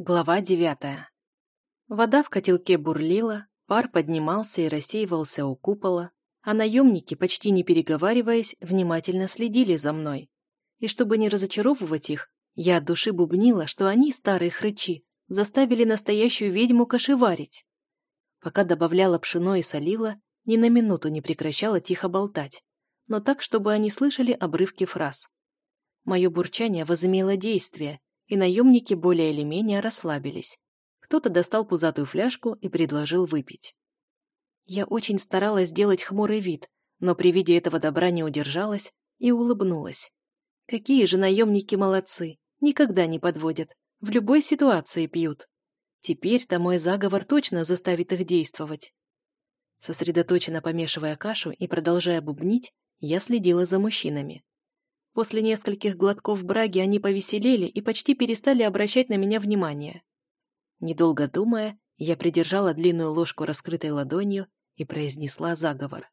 Глава девятая. Вода в котелке бурлила, пар поднимался и рассеивался у купола, а наемники, почти не переговариваясь, внимательно следили за мной. И чтобы не разочаровывать их, я от души бубнила, что они, старые хрычи, заставили настоящую ведьму кашеварить. Пока добавляла пшено и солила, ни на минуту не прекращала тихо болтать, но так, чтобы они слышали обрывки фраз. Мое бурчание возымело действие, и наемники более или менее расслабились. Кто-то достал пузатую фляжку и предложил выпить. Я очень старалась сделать хмурый вид, но при виде этого добра не удержалась и улыбнулась. Какие же наемники молодцы, никогда не подводят, в любой ситуации пьют. Теперь-то мой заговор точно заставит их действовать. Сосредоточенно помешивая кашу и продолжая бубнить, я следила за мужчинами. После нескольких глотков браги они повеселели и почти перестали обращать на меня внимание. Недолго думая, я придержала длинную ложку раскрытой ладонью и произнесла заговор.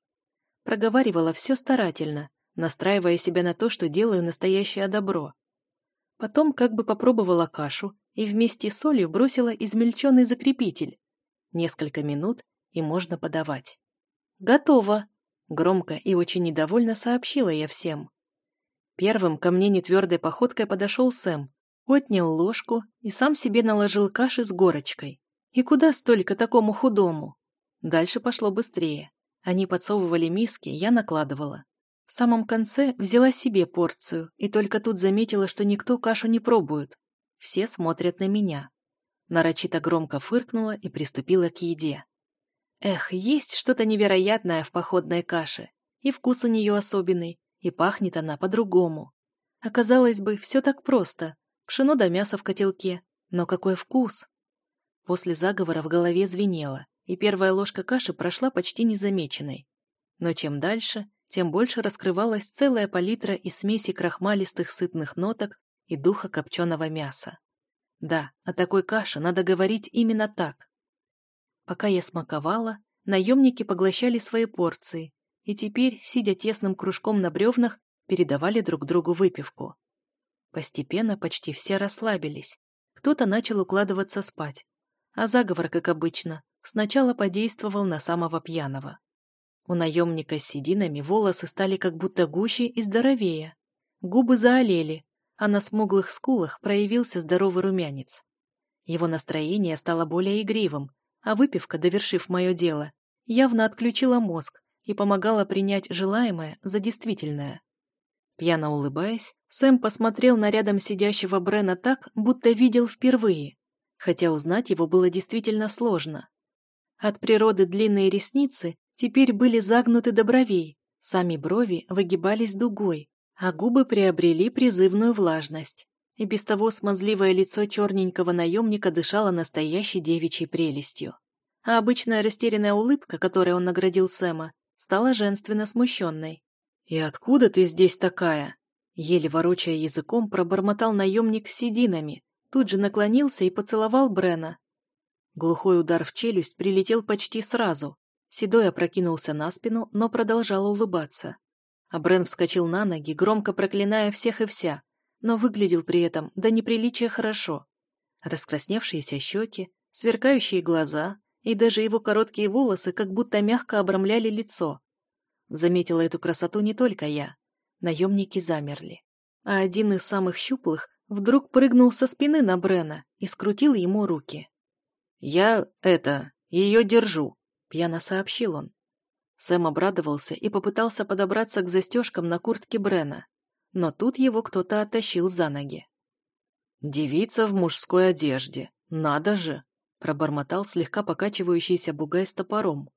Проговаривала все старательно, настраивая себя на то, что делаю настоящее добро. Потом как бы попробовала кашу и вместе с солью бросила измельченный закрепитель. Несколько минут, и можно подавать. «Готово!» — громко и очень недовольно сообщила я всем. Первым ко мне нетвердой походкой подошел Сэм, отнял ложку и сам себе наложил каши с горочкой. И куда столько такому худому? Дальше пошло быстрее. Они подсовывали миски, я накладывала. В самом конце взяла себе порцию и только тут заметила, что никто кашу не пробует. Все смотрят на меня. Нарочито громко фыркнула и приступила к еде. Эх, есть что-то невероятное в походной каше. И вкус у нее особенный, и пахнет она по-другому. Оказалось бы, все так просто. Пшено да мясо в котелке. Но какой вкус! После заговора в голове звенело, и первая ложка каши прошла почти незамеченной. Но чем дальше, тем больше раскрывалась целая палитра из смеси крахмалистых сытных ноток и духа копченого мяса. Да, о такой каше надо говорить именно так. Пока я смаковала, наемники поглощали свои порции, и теперь, сидя тесным кружком на бревнах, передавали друг другу выпивку. Постепенно почти все расслабились. Кто-то начал укладываться спать. А заговор, как обычно, сначала подействовал на самого пьяного. У наемника с сединами волосы стали как будто гуще и здоровее. Губы заолели, а на смуглых скулах проявился здоровый румянец. Его настроение стало более игривым, а выпивка, довершив мое дело, явно отключила мозг, и помогала принять желаемое за действительное. Пьяно улыбаясь, Сэм посмотрел на рядом сидящего Брена так, будто видел впервые, хотя узнать его было действительно сложно. От природы длинные ресницы теперь были загнуты до бровей, сами брови выгибались дугой, а губы приобрели призывную влажность. И без того смазливое лицо черненького наемника дышало настоящей девичьей прелестью. А обычная растерянная улыбка, которой он наградил Сэма, стала женственно смущенной. «И откуда ты здесь такая?» Еле ворочая языком, пробормотал наемник с сединами, тут же наклонился и поцеловал Брена. Глухой удар в челюсть прилетел почти сразу. Седой опрокинулся на спину, но продолжал улыбаться. А Брен вскочил на ноги, громко проклиная всех и вся, но выглядел при этом до неприличия хорошо. Раскрасневшиеся щеки, сверкающие глаза, и даже его короткие волосы как будто мягко обрамляли лицо. Заметила эту красоту не только я. Наемники замерли. А один из самых щуплых вдруг прыгнул со спины на Брена и скрутил ему руки. «Я, это, ее держу», — пьяно сообщил он. Сэм обрадовался и попытался подобраться к застежкам на куртке Брена, но тут его кто-то оттащил за ноги. «Девица в мужской одежде, надо же!» Пробормотал слегка покачивающийся бугай с топором.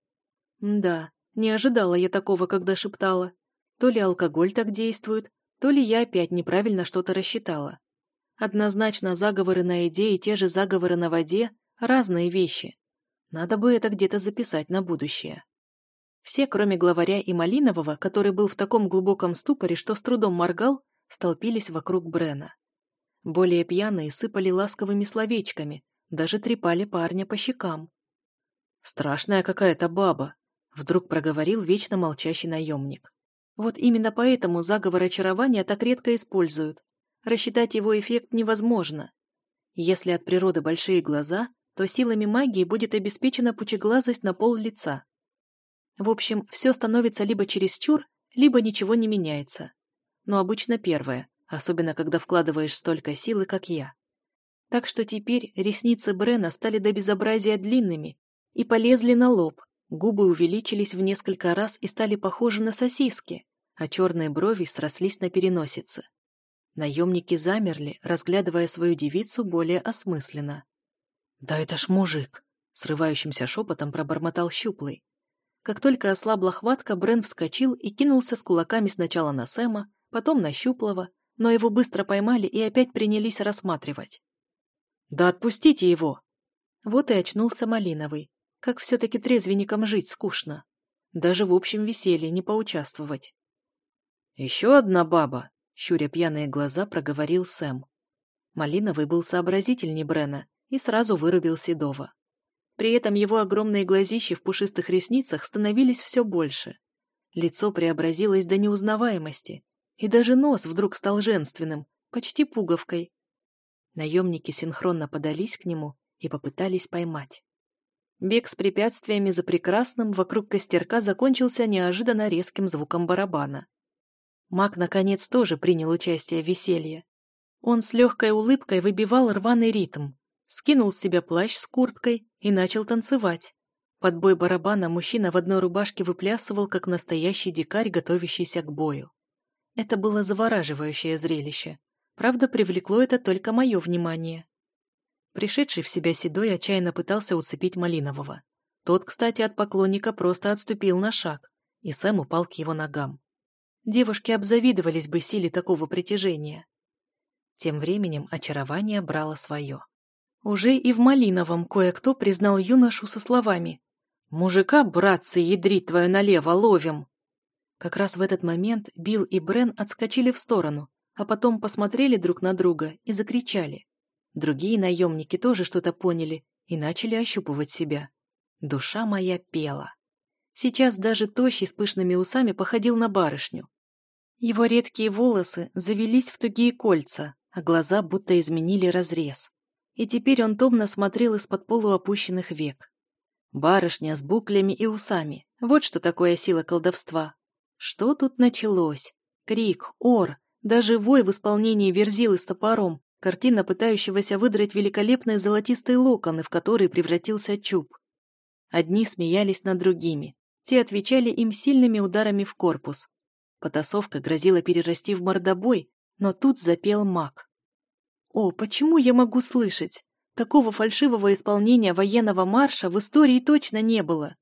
Да, не ожидала я такого, когда шептала. То ли алкоголь так действует, то ли я опять неправильно что-то рассчитала. Однозначно заговоры на еде и те же заговоры на воде – разные вещи. Надо бы это где-то записать на будущее. Все, кроме главаря и Малинового, который был в таком глубоком ступоре, что с трудом моргал, столпились вокруг Брена. Более пьяные сыпали ласковыми словечками, даже трепали парня по щекам. «Страшная какая-то баба», — вдруг проговорил вечно молчащий наемник. Вот именно поэтому заговор очарования так редко используют. Рассчитать его эффект невозможно. Если от природы большие глаза, то силами магии будет обеспечена пучеглазость на пол лица. В общем, все становится либо чересчур, либо ничего не меняется. Но обычно первое, особенно когда вкладываешь столько силы, как я. Так что теперь ресницы Брена стали до безобразия длинными и полезли на лоб, губы увеличились в несколько раз и стали похожи на сосиски, а черные брови срослись на переносице. Наемники замерли, разглядывая свою девицу более осмысленно. «Да это ж мужик!» — срывающимся шепотом пробормотал щуплый. Как только ослабла хватка, Брен вскочил и кинулся с кулаками сначала на Сэма, потом на Щуплого, но его быстро поймали и опять принялись рассматривать. «Да отпустите его!» Вот и очнулся Малиновый. Как все-таки трезвенникам жить скучно. Даже в общем веселье не поучаствовать. «Еще одна баба!» — щуря пьяные глаза, проговорил Сэм. Малиновый был сообразительней Брена и сразу вырубил Седова. При этом его огромные глазищи в пушистых ресницах становились все больше. Лицо преобразилось до неузнаваемости, и даже нос вдруг стал женственным, почти пуговкой. Наемники синхронно подались к нему и попытались поймать. Бег с препятствиями за прекрасным вокруг костерка закончился неожиданно резким звуком барабана. Маг, наконец, тоже принял участие в веселье. Он с легкой улыбкой выбивал рваный ритм, скинул с себя плащ с курткой и начал танцевать. Под бой барабана мужчина в одной рубашке выплясывал, как настоящий дикарь, готовящийся к бою. Это было завораживающее зрелище. Правда, привлекло это только мое внимание. Пришедший в себя Седой отчаянно пытался уцепить Малинового. Тот, кстати, от поклонника просто отступил на шаг, и Сэм упал к его ногам. Девушки обзавидовались бы силе такого притяжения. Тем временем очарование брало свое. Уже и в Малиновом кое-кто признал юношу со словами «Мужика, братцы, ядрить твою налево, ловим!» Как раз в этот момент Билл и Брен отскочили в сторону, а потом посмотрели друг на друга и закричали. Другие наемники тоже что-то поняли и начали ощупывать себя. Душа моя пела. Сейчас даже тощий с пышными усами походил на барышню. Его редкие волосы завелись в тугие кольца, а глаза будто изменили разрез. И теперь он томно смотрел из-под полуопущенных век. Барышня с буклями и усами. Вот что такое сила колдовства. Что тут началось? Крик, ор, даже вой в исполнении верзилы с топором, картина пытающегося выдрать великолепные золотистые локоны, в которые превратился чуб. Одни смеялись над другими, те отвечали им сильными ударами в корпус. Потасовка грозила перерасти в мордобой, но тут запел маг. О, почему я могу слышать? Такого фальшивого исполнения военного марша в истории точно не было.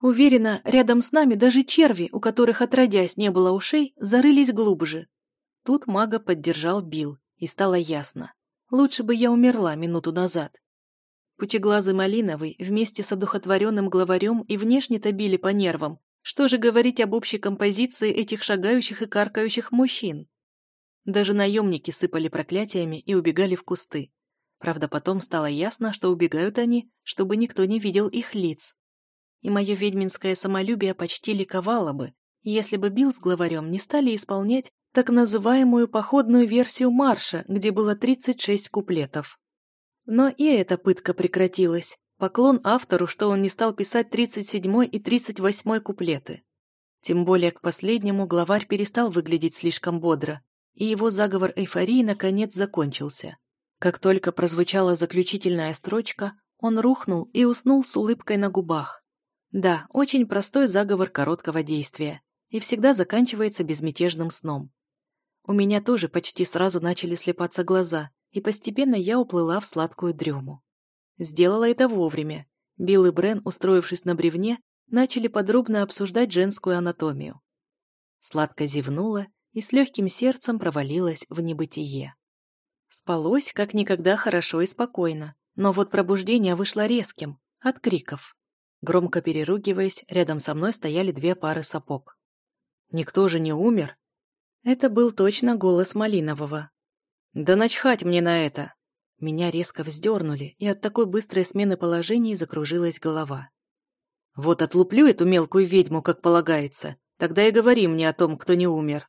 Уверена, рядом с нами даже черви, у которых отродясь не было ушей, зарылись глубже. Тут мага поддержал Бил, и стало ясно. Лучше бы я умерла минуту назад. Пучеглазый Малиновый вместе с одухотворенным главарем и внешне-то били по нервам. Что же говорить об общей композиции этих шагающих и каркающих мужчин? Даже наемники сыпали проклятиями и убегали в кусты. Правда, потом стало ясно, что убегают они, чтобы никто не видел их лиц. И мое ведьминское самолюбие почти ликовало бы, если бы Билл с главарем не стали исполнять так называемую походную версию марша, где было 36 куплетов. Но и эта пытка прекратилась. Поклон автору, что он не стал писать 37 и 38 куплеты. Тем более к последнему главарь перестал выглядеть слишком бодро, и его заговор эйфории наконец закончился. Как только прозвучала заключительная строчка, он рухнул и уснул с улыбкой на губах. Да, очень простой заговор короткого действия и всегда заканчивается безмятежным сном. У меня тоже почти сразу начали слепаться глаза, и постепенно я уплыла в сладкую дрему. Сделала это вовремя. Билл и Брен, устроившись на бревне, начали подробно обсуждать женскую анатомию. Сладко зевнула и с легким сердцем провалилась в небытие. Спалось как никогда хорошо и спокойно, но вот пробуждение вышло резким, от криков. Громко переругиваясь, рядом со мной стояли две пары сапог. «Никто же не умер?» Это был точно голос Малинового. «Да начхать мне на это!» Меня резко вздернули, и от такой быстрой смены положений закружилась голова. «Вот отлуплю эту мелкую ведьму, как полагается, тогда и говори мне о том, кто не умер!»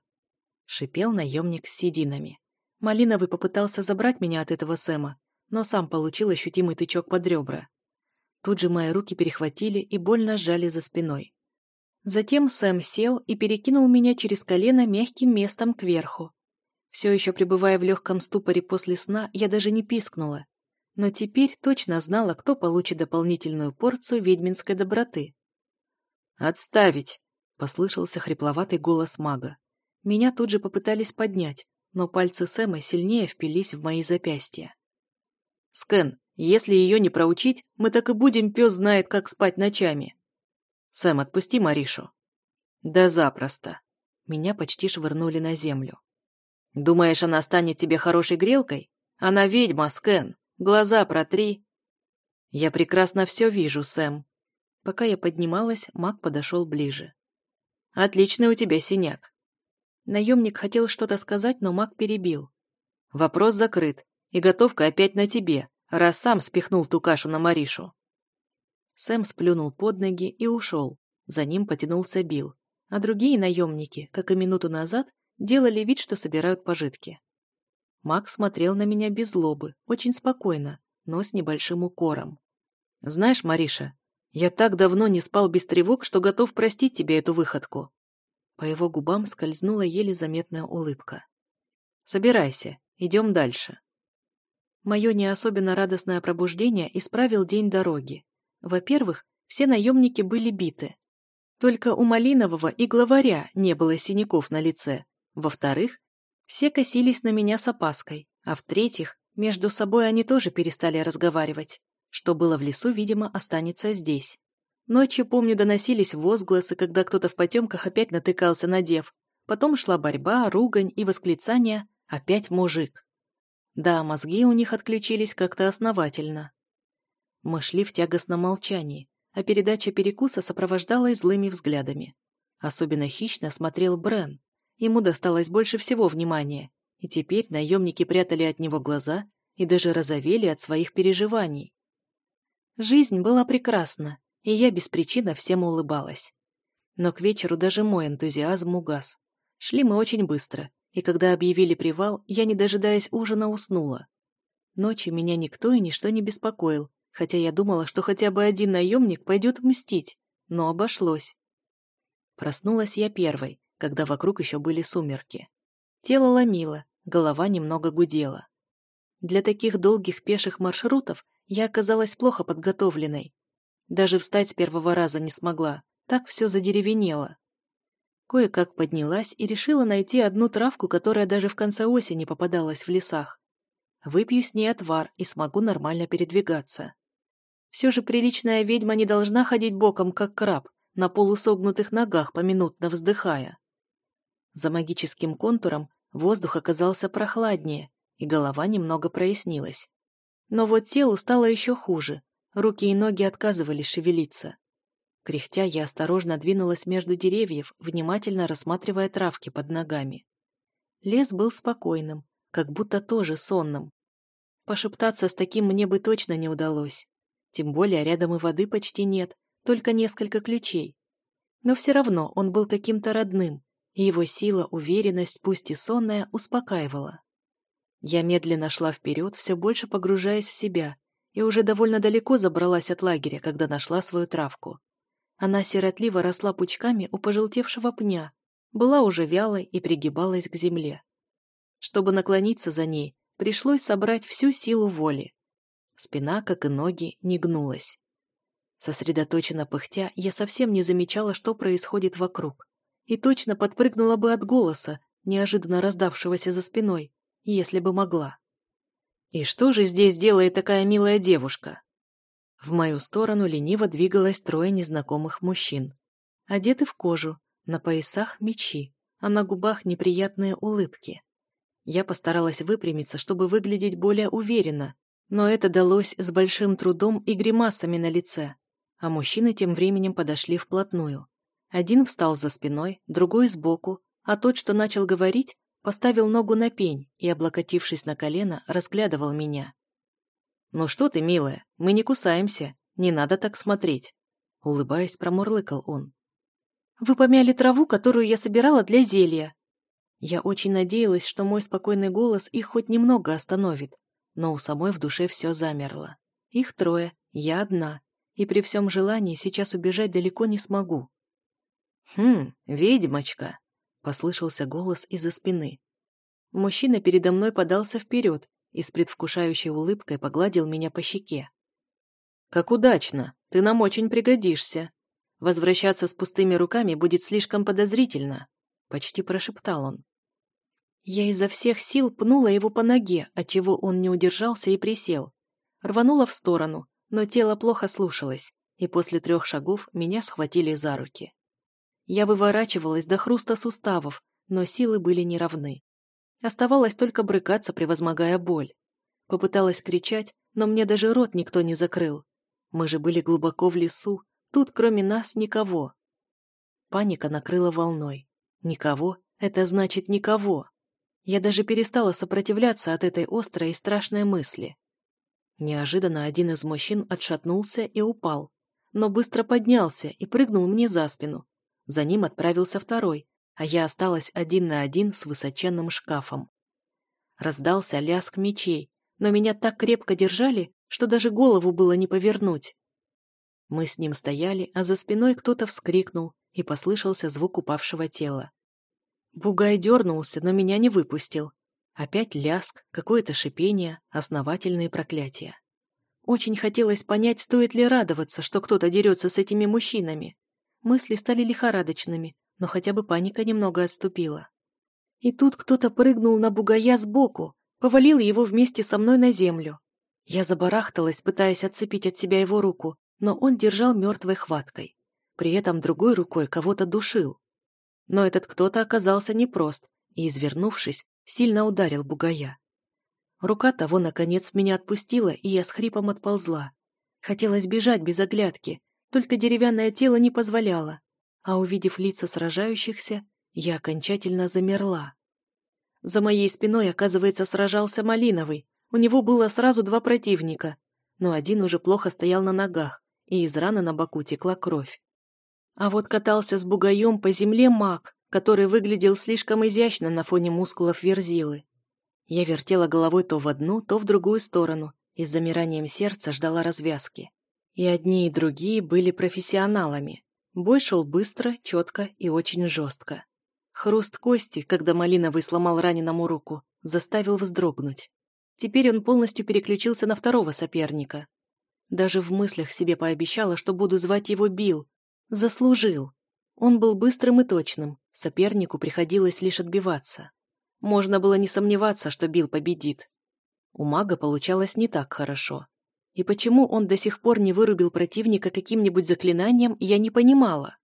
Шипел наемник с сединами. Малиновый попытался забрать меня от этого Сэма, но сам получил ощутимый тычок под ребра. Тут же мои руки перехватили и больно сжали за спиной. Затем Сэм сел и перекинул меня через колено мягким местом кверху. Все еще пребывая в легком ступоре после сна, я даже не пискнула. Но теперь точно знала, кто получит дополнительную порцию ведьминской доброты. «Отставить!» — послышался хрипловатый голос мага. Меня тут же попытались поднять, но пальцы Сэма сильнее впились в мои запястья. «Скэн, если ее не проучить, мы так и будем пес знает, как спать ночами. Сэм, отпусти Маришу». «Да запросто». Меня почти швырнули на землю. «Думаешь, она станет тебе хорошей грелкой? Она ведьма, Скэн. Глаза протри». «Я прекрасно все вижу, Сэм». Пока я поднималась, маг подошел ближе. «Отличный у тебя синяк. Наемник хотел что-то сказать, но маг перебил. «Вопрос закрыт, и готовка опять на тебе, раз сам спихнул ту кашу на Маришу». Сэм сплюнул под ноги и ушел. За ним потянулся Билл, а другие наемники, как и минуту назад, делали вид, что собирают пожитки. Маг смотрел на меня без злобы, очень спокойно, но с небольшим укором. «Знаешь, Мариша, я так давно не спал без тревог, что готов простить тебе эту выходку. По его губам скользнула еле заметная улыбка. «Собирайся, идем дальше». Мое не особенно радостное пробуждение исправил день дороги. Во-первых, все наемники были биты. Только у Малинового и главаря не было синяков на лице. Во-вторых, все косились на меня с опаской. А в-третьих, между собой они тоже перестали разговаривать. Что было в лесу, видимо, останется здесь. Ночью, помню, доносились возгласы, когда кто-то в потемках опять натыкался на дев. Потом шла борьба, ругань и восклицания «опять мужик». Да, мозги у них отключились как-то основательно. Мы шли в тягостном молчании, а передача перекуса сопровождалась злыми взглядами. Особенно хищно смотрел Брен. Ему досталось больше всего внимания, и теперь наемники прятали от него глаза и даже разовели от своих переживаний. Жизнь была прекрасна, и я без причины всем улыбалась. Но к вечеру даже мой энтузиазм угас. Шли мы очень быстро, и когда объявили привал, я, не дожидаясь ужина, уснула. Ночью меня никто и ничто не беспокоил, хотя я думала, что хотя бы один наемник пойдет мстить, но обошлось. Проснулась я первой, когда вокруг еще были сумерки. Тело ломило, голова немного гудела. Для таких долгих пеших маршрутов я оказалась плохо подготовленной, даже встать с первого раза не смогла, так все задеревенело. Кое-как поднялась и решила найти одну травку, которая даже в конце осени попадалась в лесах. Выпью с ней отвар и смогу нормально передвигаться. Все же приличная ведьма не должна ходить боком, как краб, на полусогнутых ногах, поминутно вздыхая. За магическим контуром воздух оказался прохладнее, и голова немного прояснилась. Но вот телу стало еще хуже, Руки и ноги отказывались шевелиться. Кряхтя, я осторожно двинулась между деревьев, внимательно рассматривая травки под ногами. Лес был спокойным, как будто тоже сонным. Пошептаться с таким мне бы точно не удалось. Тем более рядом и воды почти нет, только несколько ключей. Но все равно он был каким-то родным, и его сила, уверенность, пусть и сонная, успокаивала. Я медленно шла вперед, все больше погружаясь в себя, и уже довольно далеко забралась от лагеря, когда нашла свою травку. Она сиротливо росла пучками у пожелтевшего пня, была уже вялой и пригибалась к земле. Чтобы наклониться за ней, пришлось собрать всю силу воли. Спина, как и ноги, не гнулась. Сосредоточенно пыхтя, я совсем не замечала, что происходит вокруг. И точно подпрыгнула бы от голоса, неожиданно раздавшегося за спиной, если бы могла. И что же здесь делает такая милая девушка? В мою сторону лениво двигалось трое незнакомых мужчин. Одеты в кожу, на поясах мечи, а на губах неприятные улыбки. Я постаралась выпрямиться, чтобы выглядеть более уверенно, но это далось с большим трудом и гримасами на лице. А мужчины тем временем подошли вплотную. Один встал за спиной, другой сбоку, а тот, что начал говорить, Поставил ногу на пень и, облокотившись на колено, разглядывал меня. «Ну что ты, милая, мы не кусаемся, не надо так смотреть», — улыбаясь, промурлыкал он. «Вы помяли траву, которую я собирала для зелья». Я очень надеялась, что мой спокойный голос их хоть немного остановит, но у самой в душе все замерло. Их трое, я одна, и при всем желании сейчас убежать далеко не смогу. «Хм, ведьмочка!» — послышался голос из-за спины. Мужчина передо мной подался вперед и с предвкушающей улыбкой погладил меня по щеке. «Как удачно! Ты нам очень пригодишься. Возвращаться с пустыми руками будет слишком подозрительно», — почти прошептал он. Я изо всех сил пнула его по ноге, отчего он не удержался и присел. Рванула в сторону, но тело плохо слушалось, и после трех шагов меня схватили за руки. Я выворачивалась до хруста суставов, но силы были неравны. Оставалось только брыкаться, превозмогая боль. Попыталась кричать, но мне даже рот никто не закрыл. Мы же были глубоко в лесу, тут кроме нас никого. Паника накрыла волной. Никого — это значит никого. Я даже перестала сопротивляться от этой острой и страшной мысли. Неожиданно один из мужчин отшатнулся и упал, но быстро поднялся и прыгнул мне за спину. За ним отправился второй, а я осталась один на один с высоченным шкафом. Раздался лязг мечей, но меня так крепко держали, что даже голову было не повернуть. Мы с ним стояли, а за спиной кто-то вскрикнул, и послышался звук упавшего тела. Бугай дернулся, но меня не выпустил. Опять ляск, какое-то шипение, основательные проклятия. Очень хотелось понять, стоит ли радоваться, что кто-то дерется с этими мужчинами. Мысли стали лихорадочными, но хотя бы паника немного отступила. И тут кто-то прыгнул на бугая сбоку, повалил его вместе со мной на землю. Я забарахталась, пытаясь отцепить от себя его руку, но он держал мертвой хваткой. При этом другой рукой кого-то душил. Но этот кто-то оказался непрост и, извернувшись, сильно ударил бугая. Рука того, наконец, меня отпустила, и я с хрипом отползла. Хотелось бежать без оглядки, только деревянное тело не позволяло, а увидев лица сражающихся, я окончательно замерла. За моей спиной, оказывается, сражался Малиновый. У него было сразу два противника, но один уже плохо стоял на ногах, и из раны на боку текла кровь. А вот катался с бугаем по земле маг, который выглядел слишком изящно на фоне мускулов верзилы. Я вертела головой то в одну, то в другую сторону и с замиранием сердца ждала развязки. И одни, и другие были профессионалами. Бой шел быстро, четко и очень жестко. Хруст кости, когда Малиновый сломал раненому руку, заставил вздрогнуть. Теперь он полностью переключился на второго соперника. Даже в мыслях себе пообещала, что буду звать его Бил. Заслужил. Он был быстрым и точным, сопернику приходилось лишь отбиваться. Можно было не сомневаться, что Билл победит. У мага получалось не так хорошо. И почему он до сих пор не вырубил противника каким-нибудь заклинанием, я не понимала.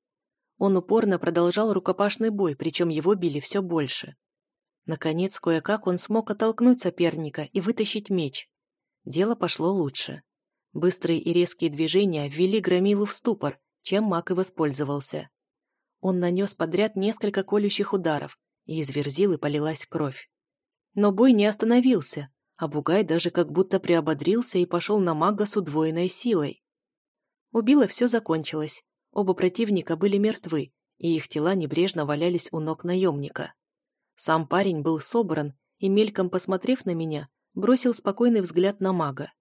Он упорно продолжал рукопашный бой, причем его били все больше. Наконец, кое-как он смог оттолкнуть соперника и вытащить меч. Дело пошло лучше. Быстрые и резкие движения ввели Громилу в ступор, чем маг и воспользовался. Он нанес подряд несколько колющих ударов, и из верзилы полилась кровь. Но бой не остановился, а Бугай даже как будто приободрился и пошел на мага с удвоенной силой. Убило все закончилось. Оба противника были мертвы, и их тела небрежно валялись у ног наемника. Сам парень был собран и, мельком посмотрев на меня, бросил спокойный взгляд на мага.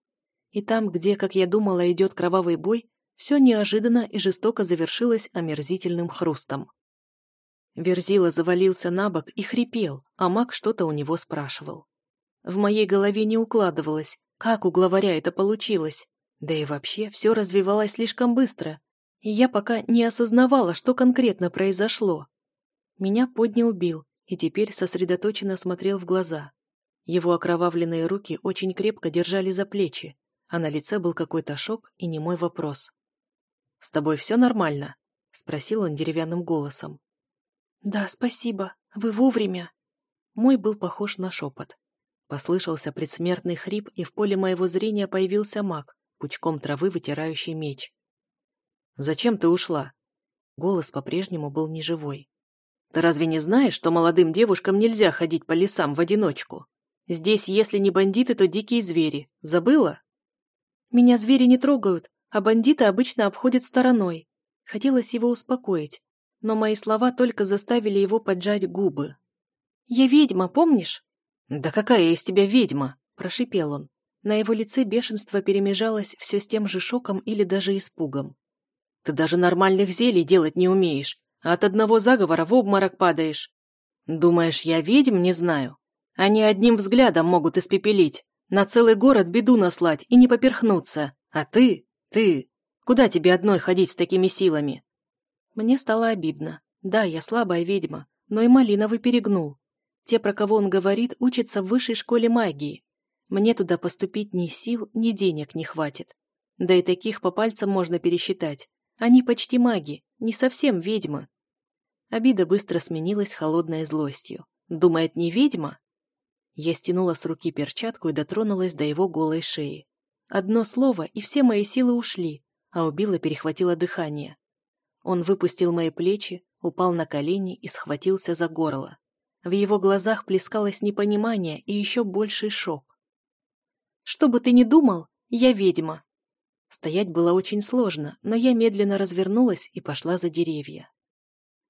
И там, где, как я думала, идет кровавый бой, все неожиданно и жестоко завершилось омерзительным хрустом. Верзила завалился на бок и хрипел, а маг что-то у него спрашивал. В моей голове не укладывалось, как у главаря это получилось. Да и вообще, все развивалось слишком быстро, и я пока не осознавала, что конкретно произошло. Меня поднял Билл и теперь сосредоточенно смотрел в глаза. Его окровавленные руки очень крепко держали за плечи, а на лице был какой-то шок и немой вопрос. «С тобой все нормально?» — спросил он деревянным голосом. «Да, спасибо. Вы вовремя». Мой был похож на шепот. Послышался предсмертный хрип, и в поле моего зрения появился маг, пучком травы вытирающий меч. «Зачем ты ушла?» Голос по-прежнему был неживой. «Ты разве не знаешь, что молодым девушкам нельзя ходить по лесам в одиночку? Здесь, если не бандиты, то дикие звери. Забыла?» «Меня звери не трогают, а бандиты обычно обходят стороной. Хотелось его успокоить, но мои слова только заставили его поджать губы. «Я ведьма, помнишь?» «Да какая из тебя ведьма?» – прошипел он. На его лице бешенство перемежалось все с тем же шоком или даже испугом. «Ты даже нормальных зелий делать не умеешь, а от одного заговора в обморок падаешь. Думаешь, я ведьм не знаю? Они одним взглядом могут испепелить, на целый город беду наслать и не поперхнуться. А ты, ты, куда тебе одной ходить с такими силами?» Мне стало обидно. Да, я слабая ведьма, но и Малиновый перегнул. Те, про кого он говорит, учатся в высшей школе магии. Мне туда поступить ни сил, ни денег не хватит. Да и таких по пальцам можно пересчитать. Они почти маги, не совсем ведьмы. Обида быстро сменилась холодной злостью. Думает, не ведьма? Я стянула с руки перчатку и дотронулась до его голой шеи. Одно слово, и все мои силы ушли, а у Билла перехватило дыхание. Он выпустил мои плечи, упал на колени и схватился за горло. В его глазах плескалось непонимание и еще больший шок. «Что бы ты ни думал, я ведьма!» Стоять было очень сложно, но я медленно развернулась и пошла за деревья.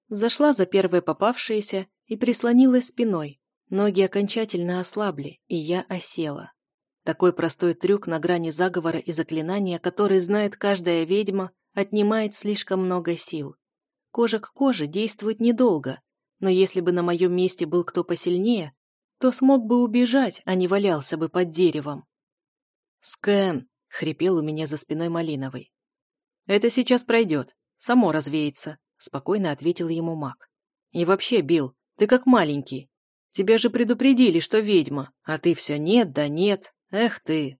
Зашла за первое попавшееся и прислонилась спиной. Ноги окончательно ослабли, и я осела. Такой простой трюк на грани заговора и заклинания, который знает каждая ведьма, отнимает слишком много сил. Кожа к коже действует недолго, но если бы на моем месте был кто посильнее, то смог бы убежать, а не валялся бы под деревом. «Скэн!» — хрипел у меня за спиной Малиновый. «Это сейчас пройдет, само развеется», — спокойно ответил ему маг. «И вообще, Билл, ты как маленький. Тебя же предупредили, что ведьма, а ты все нет да нет. Эх ты!»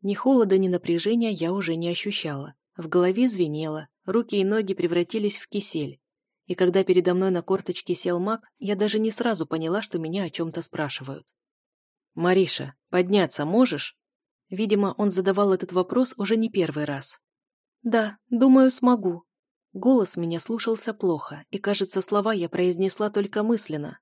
Ни холода, ни напряжения я уже не ощущала. В голове звенело, руки и ноги превратились в кисель и когда передо мной на корточке сел маг, я даже не сразу поняла, что меня о чем-то спрашивают. «Мариша, подняться можешь?» Видимо, он задавал этот вопрос уже не первый раз. «Да, думаю, смогу». Голос меня слушался плохо, и, кажется, слова я произнесла только мысленно.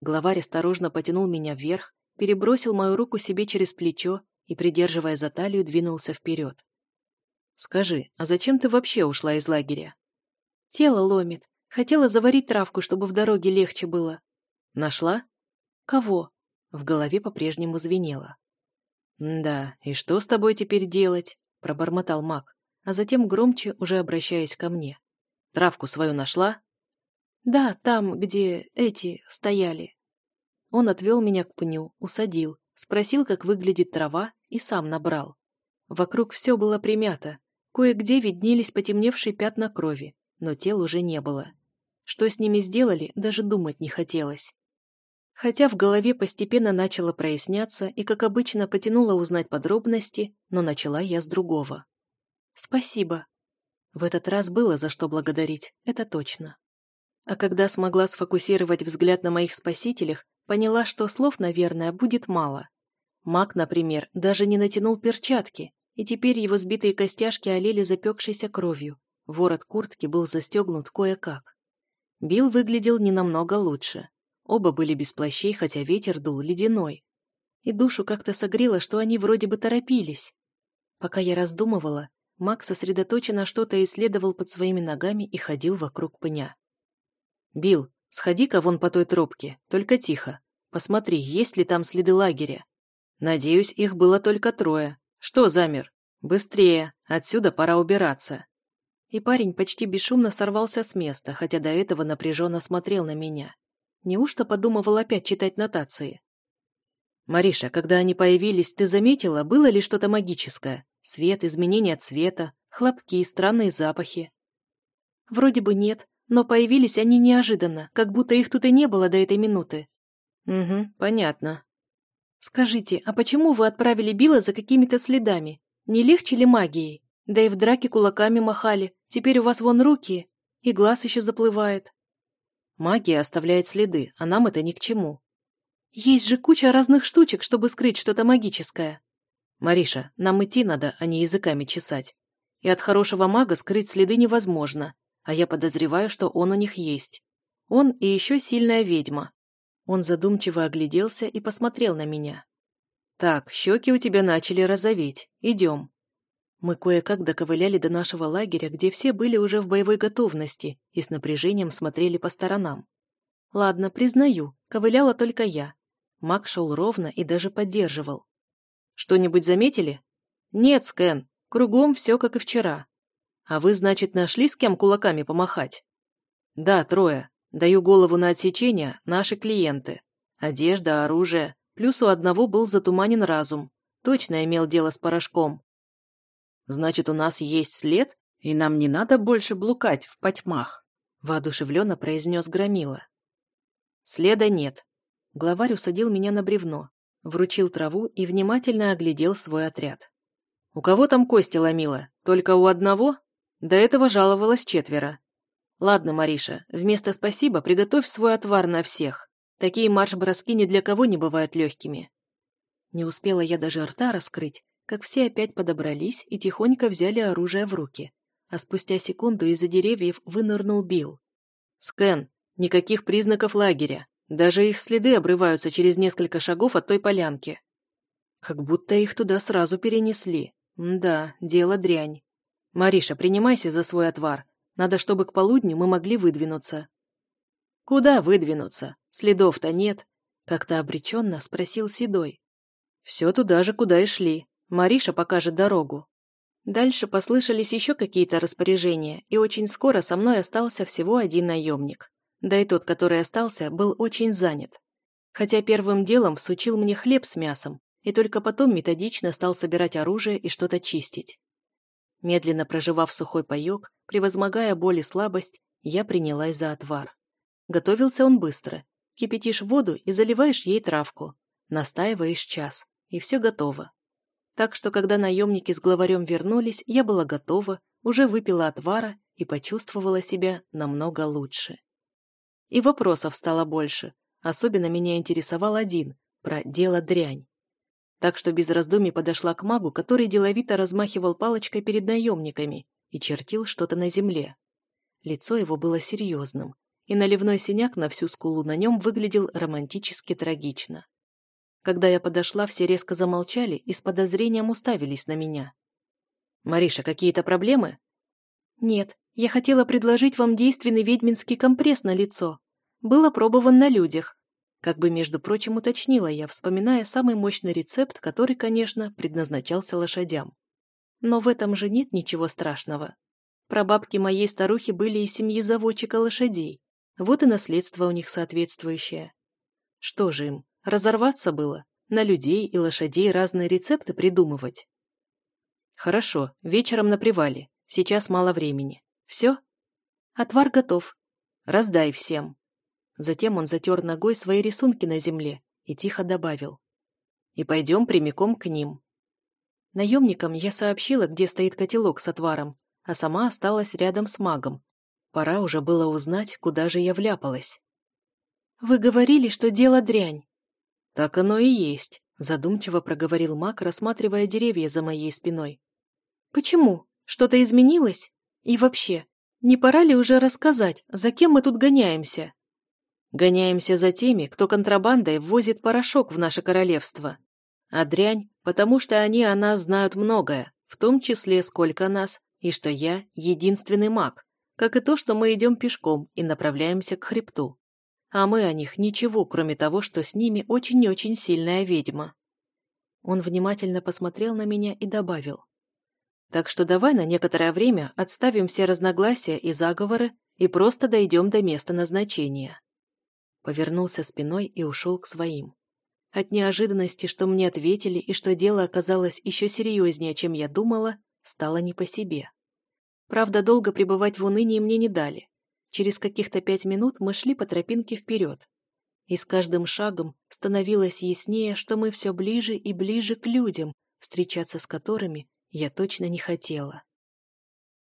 Главарь осторожно потянул меня вверх, перебросил мою руку себе через плечо и, придерживая за талию, двинулся вперед. «Скажи, а зачем ты вообще ушла из лагеря?» «Тело ломит. Хотела заварить травку, чтобы в дороге легче было. Нашла? Кого? В голове по-прежнему звенело. «Да, и что с тобой теперь делать?» – пробормотал маг, а затем громче, уже обращаясь ко мне. «Травку свою нашла?» «Да, там, где эти стояли». Он отвел меня к пню, усадил, спросил, как выглядит трава, и сам набрал. Вокруг все было примято, кое-где виднелись потемневшие пятна крови, но тел уже не было. Что с ними сделали, даже думать не хотелось. Хотя в голове постепенно начало проясняться и, как обычно, потянуло узнать подробности, но начала я с другого. «Спасибо». В этот раз было за что благодарить, это точно. А когда смогла сфокусировать взгляд на моих спасителях, поняла, что слов, наверное, будет мало. Маг, например, даже не натянул перчатки, и теперь его сбитые костяшки олели запекшейся кровью. Ворот куртки был застегнут кое-как. Билл выглядел не намного лучше. Оба были без плащей, хотя ветер дул ледяной. И душу как-то согрело, что они вроде бы торопились. Пока я раздумывала, Макс сосредоточенно что-то исследовал под своими ногами и ходил вокруг пня. «Билл, сходи-ка вон по той тропке, только тихо. Посмотри, есть ли там следы лагеря. Надеюсь, их было только трое. Что замер? Быстрее, отсюда пора убираться» и парень почти бесшумно сорвался с места, хотя до этого напряженно смотрел на меня. Неужто подумывал опять читать нотации? «Мариша, когда они появились, ты заметила, было ли что-то магическое? Свет, изменение цвета, хлопки, странные запахи?» «Вроде бы нет, но появились они неожиданно, как будто их тут и не было до этой минуты». «Угу, понятно». «Скажите, а почему вы отправили Билла за какими-то следами? Не легче ли магией?» Да и в драке кулаками махали. Теперь у вас вон руки, и глаз еще заплывает. Магия оставляет следы, а нам это ни к чему. Есть же куча разных штучек, чтобы скрыть что-то магическое. Мариша, нам идти надо, а не языками чесать. И от хорошего мага скрыть следы невозможно, а я подозреваю, что он у них есть. Он и еще сильная ведьма. Он задумчиво огляделся и посмотрел на меня. «Так, щеки у тебя начали розоветь. Идем». Мы кое-как доковыляли до нашего лагеря, где все были уже в боевой готовности и с напряжением смотрели по сторонам. Ладно, признаю, ковыляла только я. Маг шел ровно и даже поддерживал. Что-нибудь заметили? Нет, Скэн, кругом все как и вчера. А вы, значит, нашли с кем кулаками помахать? Да, трое. Даю голову на отсечение, наши клиенты. Одежда, оружие. Плюс у одного был затуманен разум. Точно имел дело с порошком. Значит, у нас есть след, и нам не надо больше блукать в потьмах, воодушевленно произнес Громила. Следа нет. Главарь усадил меня на бревно, вручил траву и внимательно оглядел свой отряд. «У кого там кости ломило? Только у одного? До этого жаловалось четверо. Ладно, Мариша, вместо спасибо приготовь свой отвар на всех. Такие марш-броски ни для кого не бывают легкими». Не успела я даже рта раскрыть, как все опять подобрались и тихонько взяли оружие в руки. А спустя секунду из-за деревьев вынырнул Билл. «Скэн, никаких признаков лагеря. Даже их следы обрываются через несколько шагов от той полянки. Как будто их туда сразу перенесли. да, дело дрянь. Мариша, принимайся за свой отвар. Надо, чтобы к полудню мы могли выдвинуться. Куда выдвинуться? Следов-то нет. Как-то обреченно спросил Седой. Все туда же, куда и шли. Мариша покажет дорогу. Дальше послышались еще какие-то распоряжения, и очень скоро со мной остался всего один наемник. Да и тот, который остался, был очень занят. Хотя первым делом всучил мне хлеб с мясом, и только потом методично стал собирать оружие и что-то чистить. Медленно проживав сухой паёк, превозмогая боль и слабость, я принялась за отвар. Готовился он быстро. Кипятишь воду и заливаешь ей травку. Настаиваешь час, и все готово. Так что, когда наемники с главарем вернулись, я была готова, уже выпила отвара и почувствовала себя намного лучше. И вопросов стало больше. Особенно меня интересовал один, про дело дрянь. Так что без раздумий подошла к магу, который деловито размахивал палочкой перед наемниками и чертил что-то на земле. Лицо его было серьезным, и наливной синяк на всю скулу на нем выглядел романтически трагично. Когда я подошла, все резко замолчали и с подозрением уставились на меня. «Мариша, какие-то проблемы?» «Нет, я хотела предложить вам действенный ведьминский компресс на лицо. Был опробован на людях. Как бы, между прочим, уточнила я, вспоминая самый мощный рецепт, который, конечно, предназначался лошадям. Но в этом же нет ничего страшного. Прабабки моей старухи были из семьи заводчика лошадей. Вот и наследство у них соответствующее. Что же им, разорваться было? На людей и лошадей разные рецепты придумывать? Хорошо, вечером на привале. Сейчас мало времени. Все? Отвар готов. Раздай всем. Затем он затер ногой свои рисунки на земле и тихо добавил. И пойдем прямиком к ним. Наемникам я сообщила, где стоит котелок с отваром, а сама осталась рядом с магом. Пора уже было узнать, куда же я вляпалась. «Вы говорили, что дело дрянь». «Так оно и есть», — задумчиво проговорил маг, рассматривая деревья за моей спиной. «Почему? Что-то изменилось?» И вообще, не пора ли уже рассказать, за кем мы тут гоняемся? Гоняемся за теми, кто контрабандой ввозит порошок в наше королевство. А дрянь, потому что они о нас знают многое, в том числе сколько нас, и что я единственный маг, как и то, что мы идем пешком и направляемся к хребту. А мы о них ничего, кроме того, что с ними очень-очень сильная ведьма. Он внимательно посмотрел на меня и добавил. Так что давай на некоторое время отставим все разногласия и заговоры и просто дойдем до места назначения. Повернулся спиной и ушел к своим. От неожиданности, что мне ответили и что дело оказалось еще серьезнее, чем я думала, стало не по себе. Правда, долго пребывать в унынии мне не дали. Через каких-то пять минут мы шли по тропинке вперед. И с каждым шагом становилось яснее, что мы все ближе и ближе к людям, встречаться с которыми я точно не хотела.